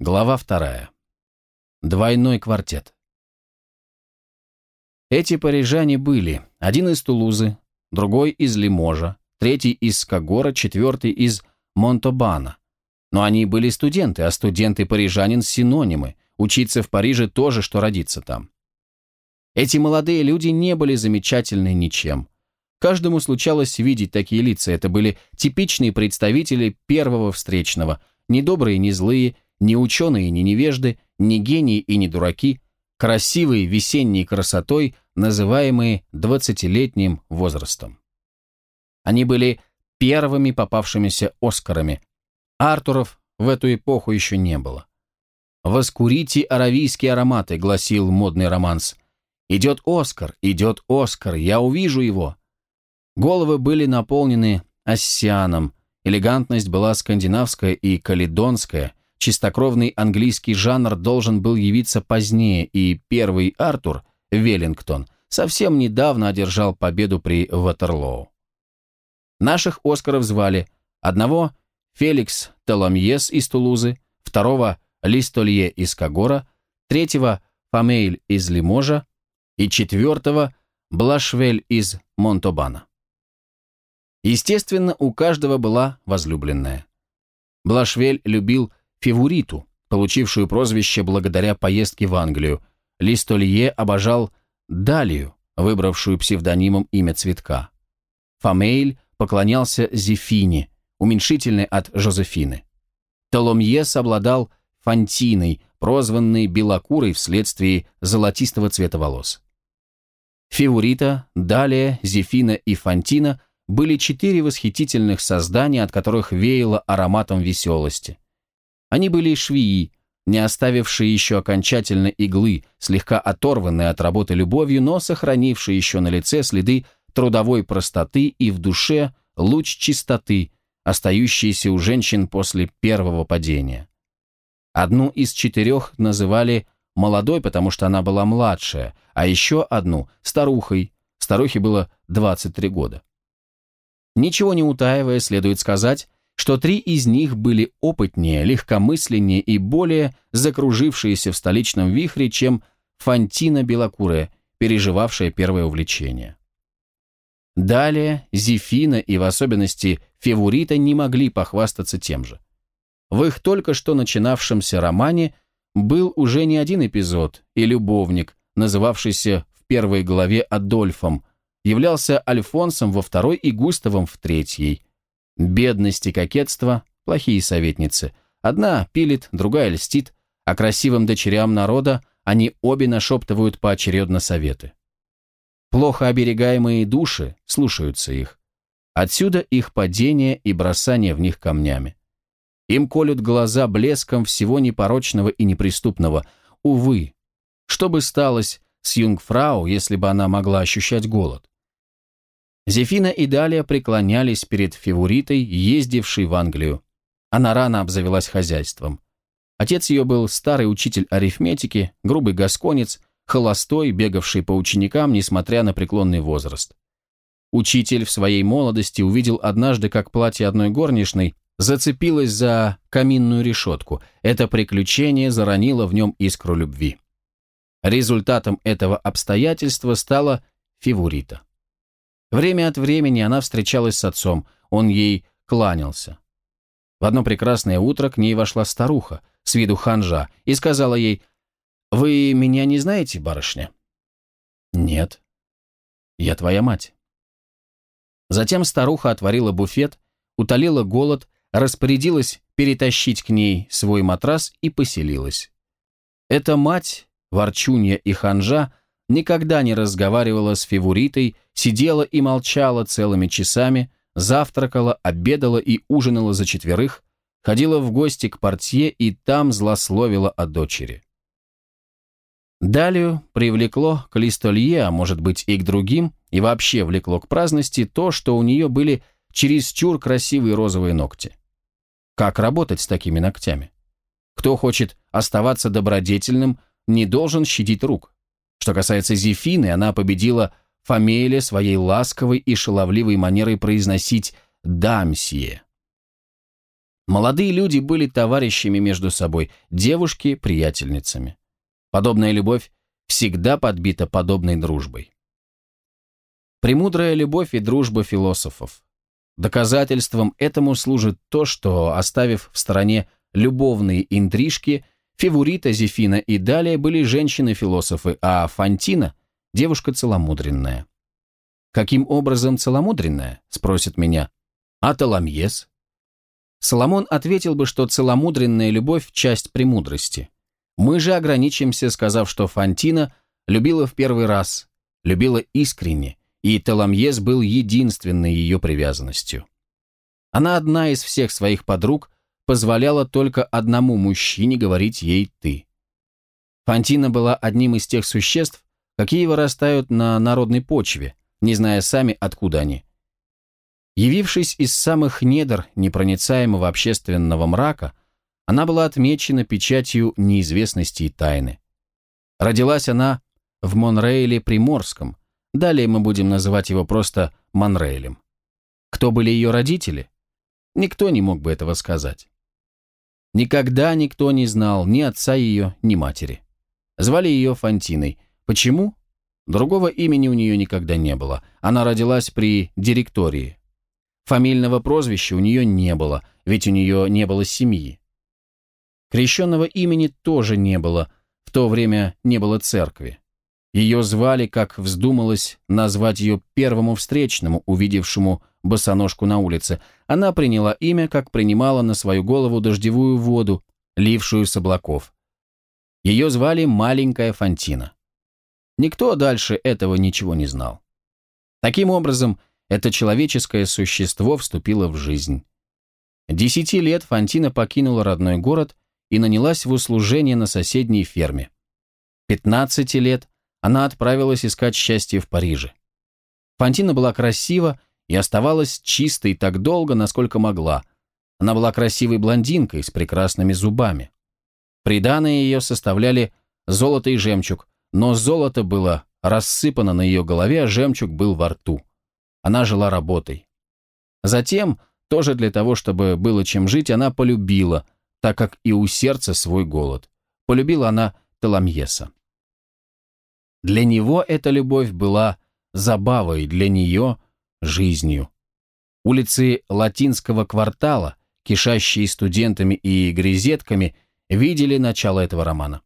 Глава вторая. Двойной квартет. Эти парижане были один из Тулузы, другой из Лиможа, третий из Скагора, четвертый из Монтобана. Но они были студенты, а студенты-парижанин – синонимы. Учиться в Париже тоже, что родиться там. Эти молодые люди не были замечательны ничем. Каждому случалось видеть такие лица. Это были типичные представители первого встречного, не добрые, не злые – ни ученые, ни невежды, ни гении и ни дураки, красивые весенней красотой, называемые двадцатилетним возрастом. Они были первыми попавшимися Оскарами. Артуров в эту эпоху еще не было. «Воскурите аравийские ароматы», — гласил модный романс. «Идет Оскар, идет Оскар, я увижу его». Головы были наполнены оссианом, элегантность была скандинавская и каледонская, чистокровный английский жанр должен был явиться позднее, и первый Артур, Веллингтон, совсем недавно одержал победу при Ватерлоу. Наших Оскаров звали одного Феликс Теламьес из Тулузы, второго Листолье из Кагора, третьего Фамейль из Лиможа и четвертого Блашвель из Монтобана. Естественно, у каждого была возлюбленная. Блашвель любил Февориту, получившую прозвище благодаря поездке в Англию. Листолье обожал Далию, выбравшую псевдонимом имя цветка. Фамейль поклонялся Зефине, уменьшительной от Жозефины. Толомьес обладал Фантиной, прозванной белокурой вследствие золотистого цвета волос. Феворита, Далия, Зефина и Фантина были четыре восхитительных создания, от которых веяло ароматом веселости – они были швеи, не оставившие еще окончательно иглы, слегка оторванные от работы любовью, но сохранившие еще на лице следы трудовой простоты и в душе луч чистоты, остающийся у женщин после первого падения. Одну из четырех называли молодой, потому что она была младшая, а еще одну – старухой. Старухе было 23 года. Ничего не утаивая, следует сказать, что три из них были опытнее, легкомысленнее и более закружившиеся в столичном вихре, чем Фантина Белокурая, переживавшая первое увлечение. Далее Зефина и в особенности Февурита не могли похвастаться тем же. В их только что начинавшемся романе был уже не один эпизод, и любовник, называвшийся в первой главе Адольфом, являлся Альфонсом во второй и Густавом в третьей – Бедность и кокетство – плохие советницы. Одна пилит, другая льстит, а красивым дочерям народа они обе нашептывают поочередно советы. Плохо оберегаемые души слушаются их. Отсюда их падение и бросание в них камнями. Им колют глаза блеском всего непорочного и неприступного. Увы, что бы сталось с юнгфрау, если бы она могла ощущать голод? Зефина и Далия преклонялись перед фаворитой, ездившей в Англию. Она рано обзавелась хозяйством. Отец ее был старый учитель арифметики, грубый гасконец, холостой, бегавший по ученикам, несмотря на преклонный возраст. Учитель в своей молодости увидел однажды, как платье одной горничной зацепилось за каминную решетку. Это приключение заронило в нем искру любви. Результатом этого обстоятельства стала фаворита. Время от времени она встречалась с отцом, он ей кланялся. В одно прекрасное утро к ней вошла старуха, с виду ханжа, и сказала ей, «Вы меня не знаете, барышня?» «Нет». «Я твоя мать». Затем старуха отворила буфет, утолила голод, распорядилась перетащить к ней свой матрас и поселилась. Эта мать, ворчунья и ханжа, никогда не разговаривала с фаворитой, сидела и молчала целыми часами, завтракала, обедала и ужинала за четверых, ходила в гости к портье и там злословила о дочери. Далее привлекло к Листолье, а может быть и к другим, и вообще влекло к праздности то, что у нее были чересчур красивые розовые ногти. Как работать с такими ногтями? Кто хочет оставаться добродетельным, не должен щадить рук. Что касается Зефины, она победила Фамелия своей ласковой и шаловливой манерой произносить «дамсье». Молодые люди были товарищами между собой, девушки – приятельницами. Подобная любовь всегда подбита подобной дружбой. Премудрая любовь и дружба философов. Доказательством этому служит то, что, оставив в стороне любовные интрижки, Февурита, Зефина и далее были женщины-философы, а Фантина – девушка целомудренная. Каким образом целомудренная? Спросит меня. А Таламьес? Соломон ответил бы, что целомудренная любовь – часть премудрости. Мы же ограничимся, сказав, что Фантина любила в первый раз, любила искренне, и Таламьес был единственной ее привязанностью. Она одна из всех своих подруг позволяла только одному мужчине говорить ей «ты». Фантина была одним из тех существ, какие вырастают на народной почве, не зная сами, откуда они. Явившись из самых недр непроницаемого общественного мрака, она была отмечена печатью неизвестности и тайны. Родилась она в Монрейле Приморском, далее мы будем называть его просто Монрейлем. Кто были ее родители? Никто не мог бы этого сказать. Никогда никто не знал ни отца ее, ни матери. Звали ее Фантиной. Почему? Другого имени у нее никогда не было. Она родилась при директории. Фамильного прозвища у нее не было, ведь у нее не было семьи. Крещенного имени тоже не было, в то время не было церкви. Ее звали, как вздумалось назвать ее первому встречному, увидевшему босоножку на улице. Она приняла имя, как принимала на свою голову дождевую воду, лившую с облаков. Ее звали Маленькая Фантина. Никто дальше этого ничего не знал. Таким образом, это человеческое существо вступило в жизнь. Десяти лет Фантина покинула родной город и нанялась в услужение на соседней ферме. Пятнадцати лет она отправилась искать счастье в Париже. Фантина была красива и оставалась чистой так долго, насколько могла. Она была красивой блондинкой с прекрасными зубами. Приданные ее составляли золото и жемчуг, но золото было рассыпано на ее голове, а жемчуг был во рту. Она жила работой. Затем, тоже для того, чтобы было чем жить, она полюбила, так как и у сердца свой голод. Полюбила она Таламьеса. Для него эта любовь была забавой, для нее – жизнью. Улицы латинского квартала, кишащие студентами и грезетками, видели начало этого романа.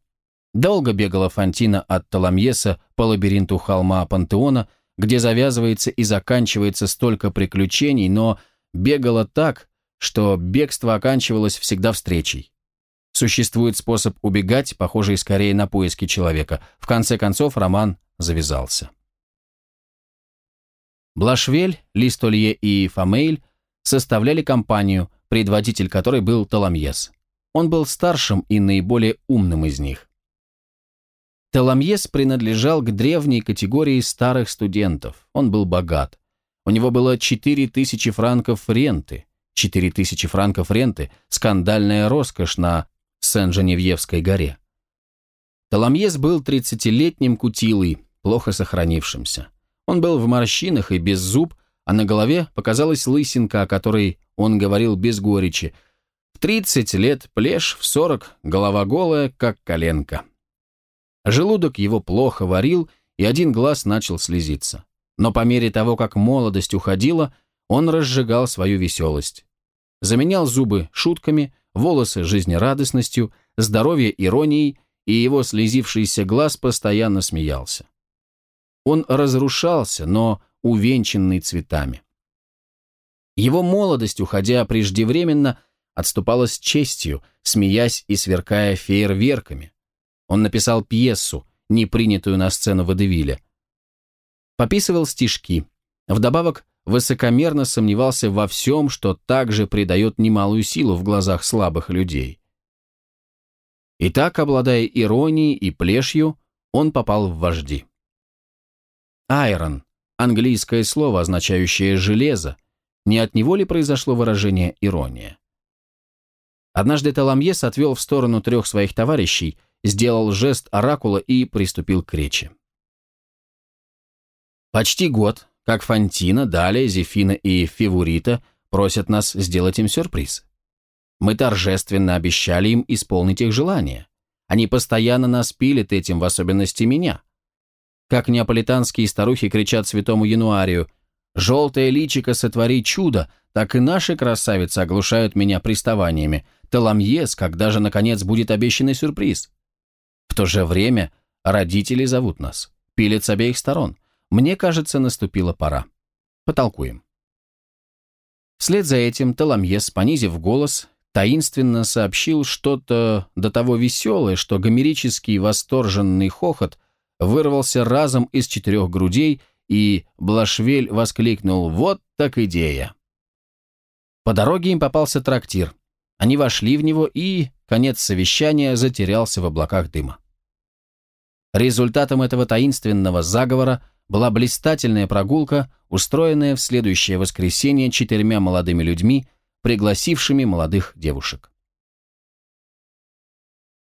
Долго бегала Фантина от Таламьеса по лабиринту холма Пантеона, где завязывается и заканчивается столько приключений, но бегала так, что бегство оканчивалось всегда встречей. Существует способ убегать, похожий скорее на поиски человека. В конце концов, роман завязался. Блашвель, Листолье и Фамейль составляли компанию, предводитель которой был Таламьес. Он был старшим и наиболее умным из них. Теламьес принадлежал к древней категории старых студентов. Он был богат. У него было 4000 франков ренты. 4000 франков ренты – скандальная роскошь на Сен-Женевьевской горе. Таламьес был 30-летним кутилой, плохо сохранившимся. Он был в морщинах и без зуб, а на голове показалась лысинка, о которой он говорил без горечи. В 30 лет плешь, в 40 голова голая, как коленка. Желудок его плохо варил, и один глаз начал слезиться. Но по мере того, как молодость уходила, он разжигал свою веселость. Заменял зубы шутками, волосы жизнерадостностью, здоровье иронией, и его слезившийся глаз постоянно смеялся. Он разрушался, но увенчанный цветами. Его молодость, уходя преждевременно, отступала с честью, смеясь и сверкая фейерверками. Он написал пьесу, не принятую на сцену Водевиля. Пописывал стишки. Вдобавок, высокомерно сомневался во всем, что также придает немалую силу в глазах слабых людей. И так, обладая иронией и плешью, он попал в вожди. Айрон – английское слово, означающее «железо», не от него ли произошло выражение «ирония»? Однажды Таламьес отвел в сторону трех своих товарищей – сделал жест оракула и приступил к речи. Почти год, как Фантина, далее Зефина и Февурита просят нас сделать им сюрприз. Мы торжественно обещали им исполнить их желания. Они постоянно нас пилят этим, в особенности меня. Как неаполитанские старухи кричат святому Януарию «Желтое личико сотвори чудо», так и наши красавицы оглушают меня приставаниями. Таламьес, когда же, наконец, будет обещанный сюрприз? В то же время родители зовут нас. Пилят с обеих сторон. Мне кажется, наступила пора. Потолкуем. Вслед за этим Таламьес, понизив голос, таинственно сообщил что-то до того веселое, что гомерический восторженный хохот вырвался разом из четырех грудей, и Блашвель воскликнул «Вот так идея!». По дороге им попался трактир. Они вошли в него, и конец совещания затерялся в облаках дыма. Результатом этого таинственного заговора была блистательная прогулка, устроенная в следующее воскресенье четырьмя молодыми людьми, пригласившими молодых девушек.